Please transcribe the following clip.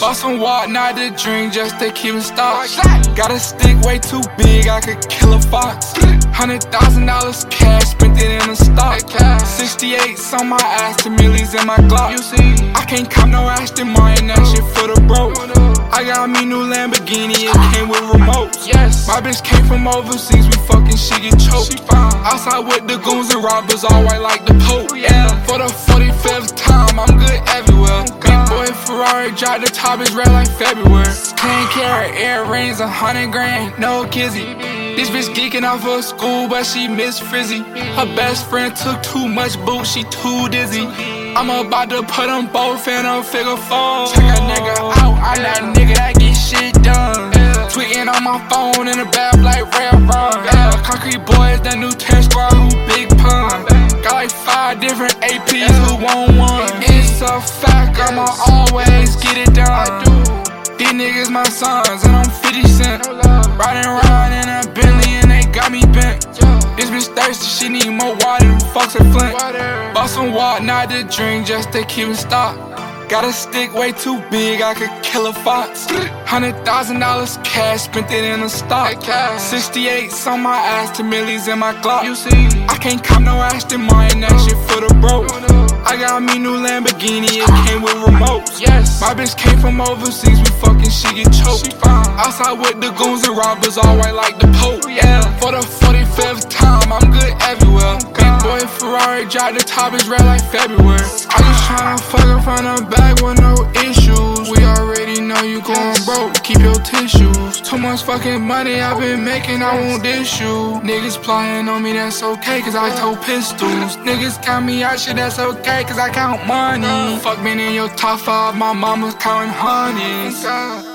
Bought some walk, not to drink, just to keep in stock. Got a stick way too big, I could kill a fox. Hundred thousand dollars cash, spent it in a stock. 68 on my ass, to millies in my Glock. You see, I can't cop no Aston Martin, that shit for the broke. I got me new Lamborghini, it came with remotes. Yes. My bitch came from overseas, we fucking she get choked. Outside with the goons and robbers, all white like the Pope. Yeah. For the 45th time, Ferrari, drive the top, is red like February. 10 carat earrings, a hundred grand, no kizzy. This bitch geeking off of school, but she miss Frizzy. Her best friend took too much boot, she too dizzy. I'm about to put them both in a figure four. Check a nigga out, I'm that nigga that get shit done. Tweeting on my phone in the bath like railroad. Yeah, concrete boys, that new test squad who big pun. Got like five different APs who want one. It's a fact, I'ma always get it done. These niggas my sons, and I'm 50 cent. Riding around in a Bentley and they got me bent. This bitch thirsty, she need more water than fucks a Flint. Bought some water, not to drink, just to keep it stock. Got a stick way too big, I could kill a fox. Hundred thousand dollars cash, spent it in a stock. 68 on my ass, to millies in my Glock. You see, I can't cop no Aston Martin, that shit for the broke. I got me new Lamborghini, it came with remotes. yes. My bitch came from overseas, we fucking she get choked. She Outside with the goons and robbers, all white like the Pope. Yeah. For the 45th time, I'm good everywhere. Oh, Big boy Ferrari, drive the top, is red like February. I just tryna fuck her from the back with no issues. We already know you going broke, keep your tissues. Too much fucking money I've been making, I won't you. Niggas plotting on me, that's okay, cause I told pistols. Niggas count me out, shit, that's okay, cause I count money. Fuck being in your top five, my mama's counting honeys.